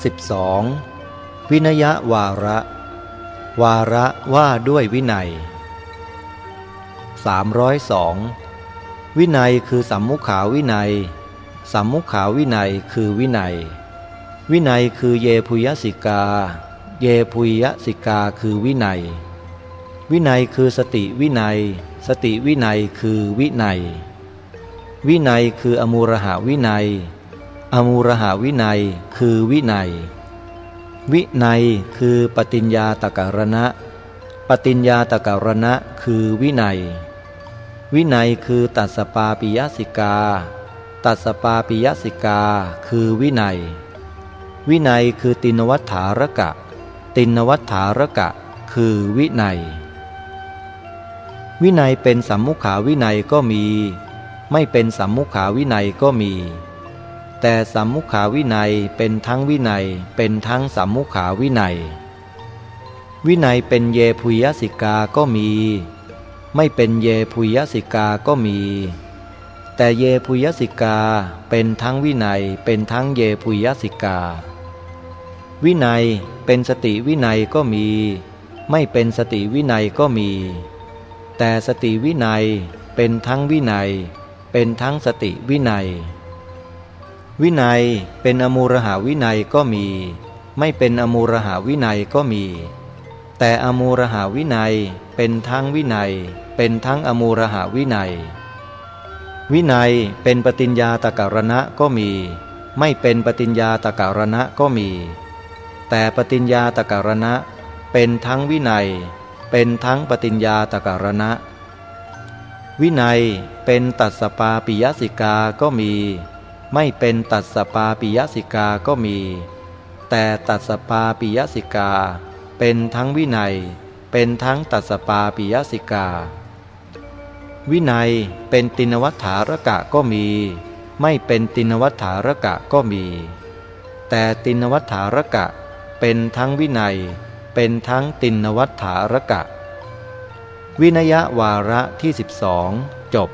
12. วินยวาระ วาระว่าด้วยวินัย 302 วินัยคือสัมมุขาวินัย สัมมุขาวินัยคือวินัย วินัยคือเยพุยสิกา เยพุยสิกาคือวินัย วินัยคือสติวินัย สติวินัยคือวินัย วินัยคืออมูรหาวินัย อมูรหาวินัยคือวินัย วินัยคือปฏิญญาตการณะ ปฏิญญาตการณะคือวินัย วินัยคือตัสปาปิยสิกา ตัสปาปิยสิกาคือวินัย วินัยคือตินวัฏฐารกะ ตินวัฏฐารกะคือวินัย วินัยเป็นสัมมุขาวินัยก็มี ไม่เป็นสัมมุขาวินัยก็มี แต่สัมมุขาวินัยเป็นทั้งวินัยเป็นทั้งสัมมุขาวินัย วินัยเป็นเยพุยสิกาก็มี ไม่เป็นเยพุยสิกาก็มี แต่เยพุยสิกาเป็นทั้งวินัยเป็นทั้งเยพุยสิกา วินัยเป็นสติวินัยก็มี ไม่เป็นสติวินัยก็มี แต่สติวินัยเป็นทั้งวินัย เป็นทั้งสติวินัย วินัยเป็นอมูฬหวินัยก็มี ไม่เป็นอมูฬหวินัยก็มี แต่อมูฬหวินัยเป็นทั้งวินัย เป็นทั้งอมูฬหวินัย วินัยเป็นปฏิญญาตกรณะก็มี ไม่เป็นปฏิญญาตกรณะก็มี แต่ปฏิญญาตการณะ เป็นทั้งวินัย เป็นทั้งปฏิญญาตการณะ วินัยเป็นตัดสปาปิยสิกาก็มี ไม่เป็นตัดสปาปิยสิกาก็มี แต่ตัดสปาปิยสิกา เป็นทั้งวินัย เป็นทั้งตัดสปาปิยสิกา วินัยเป็นตินวัฏฐารกะก็มี ไม่เป็นตินวัฏฐารกะก็มี แต่ตินวัฏฐารกะ เป็นทั้งวินัย เป็นทั้งตินวัฏฐารกะ วินยวาระที่ 12 จบ